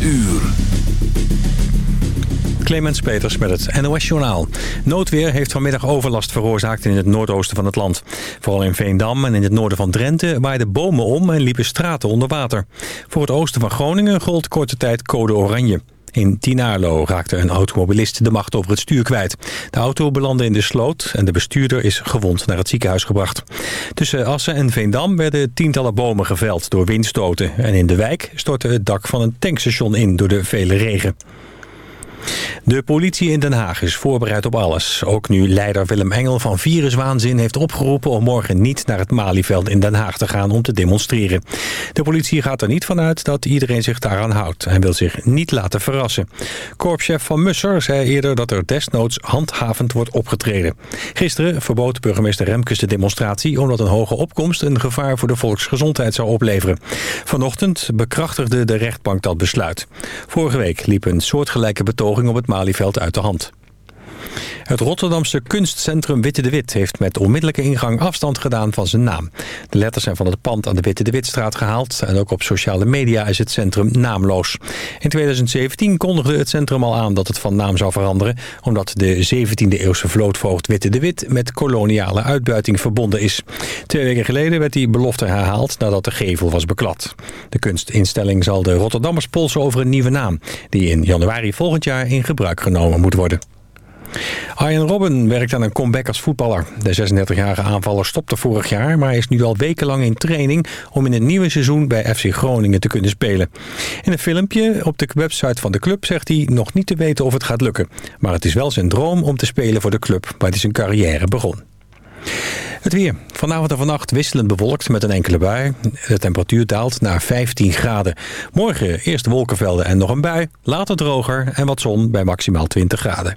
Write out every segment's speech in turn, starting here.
uur. Clemens Peters met het NOS-journaal. Noodweer heeft vanmiddag overlast veroorzaakt in het noordoosten van het land. Vooral in Veendam en in het noorden van Drenthe waaiden bomen om en liepen straten onder water. Voor het oosten van Groningen gold korte tijd code oranje. In Tinaarlo raakte een automobilist de macht over het stuur kwijt. De auto belandde in de sloot en de bestuurder is gewond naar het ziekenhuis gebracht. Tussen Assen en Veendam werden tientallen bomen geveld door windstoten. En in de wijk stortte het dak van een tankstation in door de vele regen. De politie in Den Haag is voorbereid op alles. Ook nu leider Willem Engel van Viruswaanzin heeft opgeroepen... om morgen niet naar het Malieveld in Den Haag te gaan om te demonstreren. De politie gaat er niet vanuit dat iedereen zich daaraan houdt... en wil zich niet laten verrassen. Korpschef Van Musser zei eerder dat er desnoods handhavend wordt opgetreden. Gisteren verbood burgemeester Remkes de demonstratie... omdat een hoge opkomst een gevaar voor de volksgezondheid zou opleveren. Vanochtend bekrachtigde de rechtbank dat besluit. Vorige week liep een soortgelijke op het Malieveld uit de hand. Het Rotterdamse kunstcentrum Witte de Wit heeft met onmiddellijke ingang afstand gedaan van zijn naam. De letters zijn van het pand aan de Witte de Witstraat gehaald en ook op sociale media is het centrum naamloos. In 2017 kondigde het centrum al aan dat het van naam zou veranderen, omdat de 17e eeuwse vlootvoogd Witte de Wit met koloniale uitbuiting verbonden is. Twee weken geleden werd die belofte herhaald nadat de gevel was beklad. De kunstinstelling zal de Rotterdammers polsen over een nieuwe naam, die in januari volgend jaar in gebruik genomen moet worden. Arjen Robben werkt aan een comeback als voetballer. De 36-jarige aanvaller stopte vorig jaar, maar is nu al wekenlang in training om in het nieuwe seizoen bij FC Groningen te kunnen spelen. In een filmpje op de website van de club zegt hij nog niet te weten of het gaat lukken. Maar het is wel zijn droom om te spelen voor de club waar hij zijn carrière begon. Het weer. Vanavond en vannacht wisselend bewolkt met een enkele bui. De temperatuur daalt naar 15 graden. Morgen eerst wolkenvelden en nog een bui. Later droger en wat zon bij maximaal 20 graden.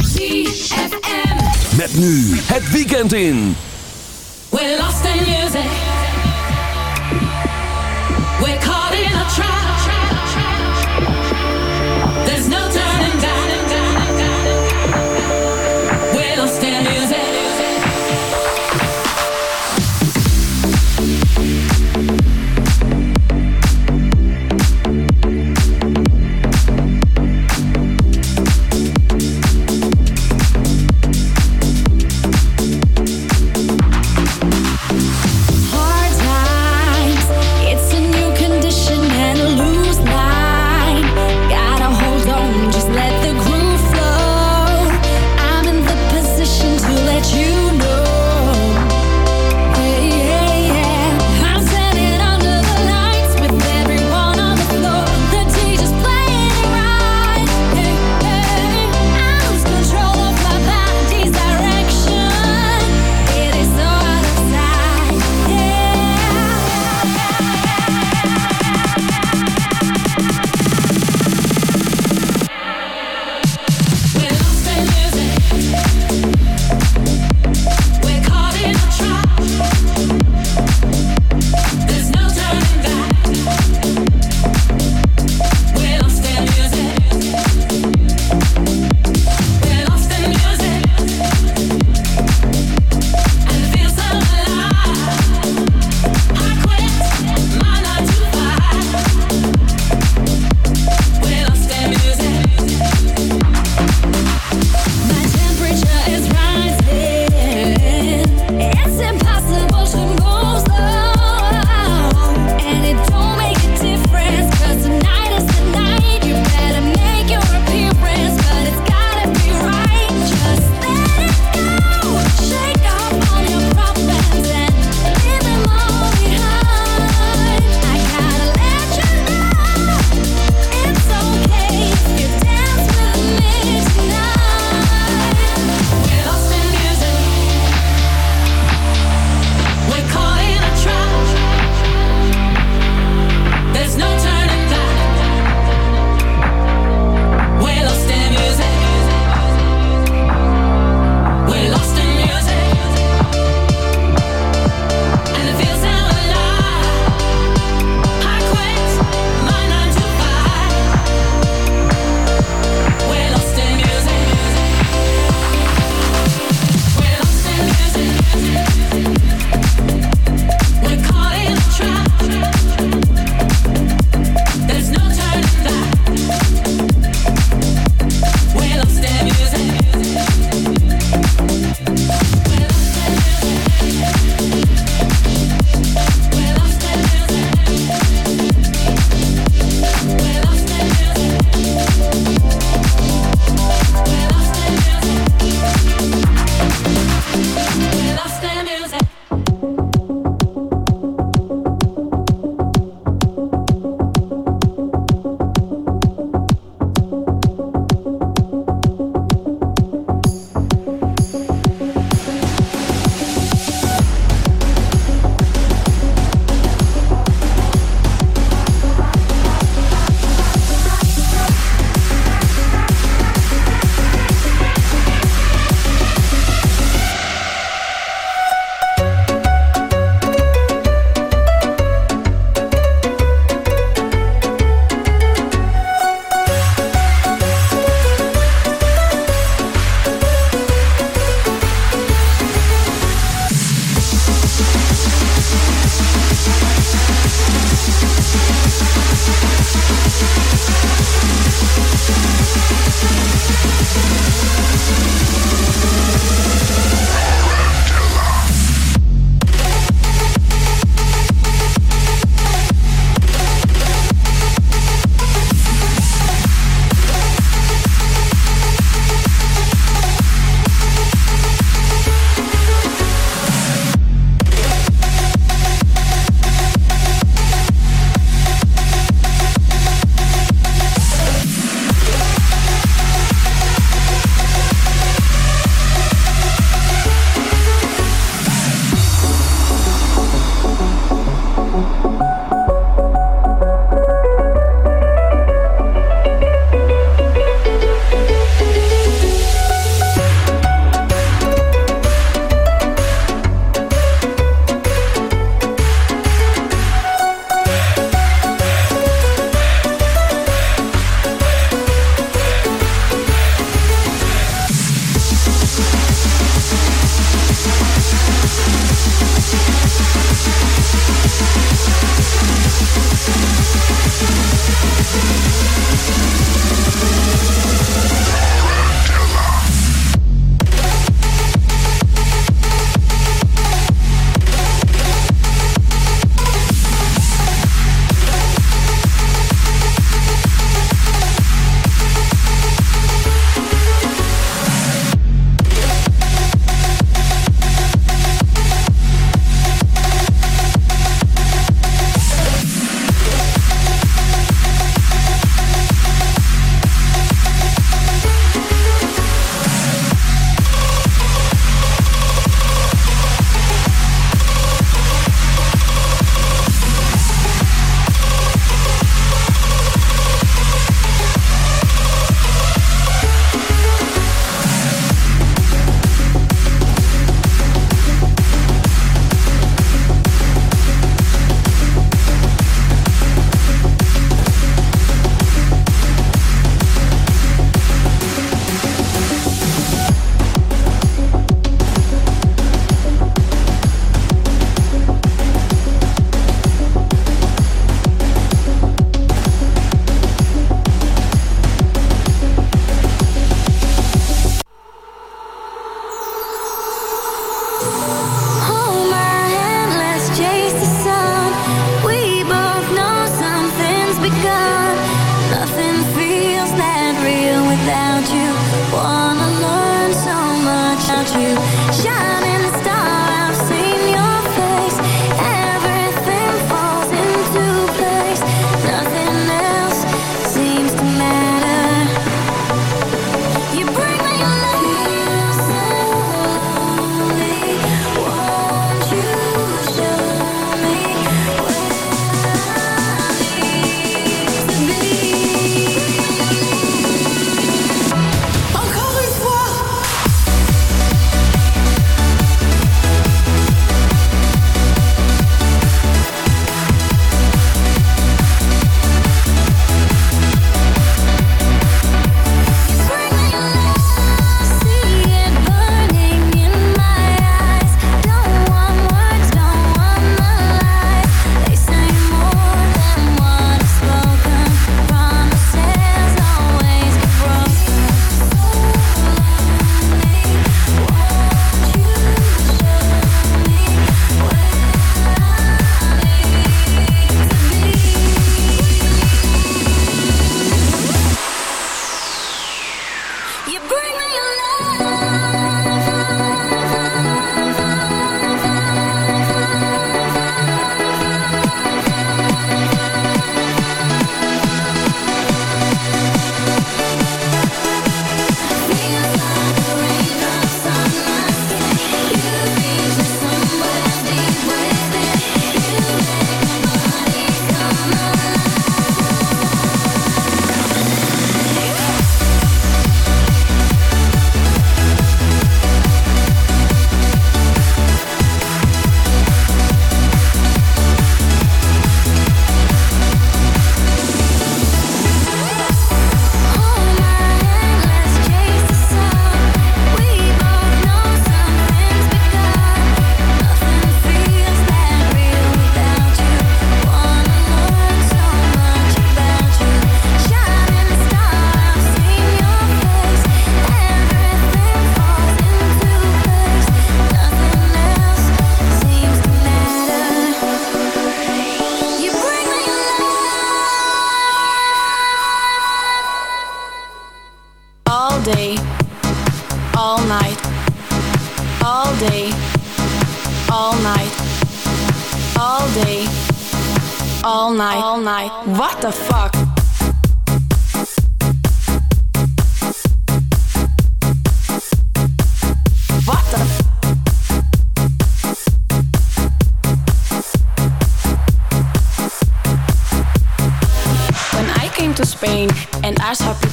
ZFM. Met nu het weekend in. We're lost in music. We're caught in a trap. There's no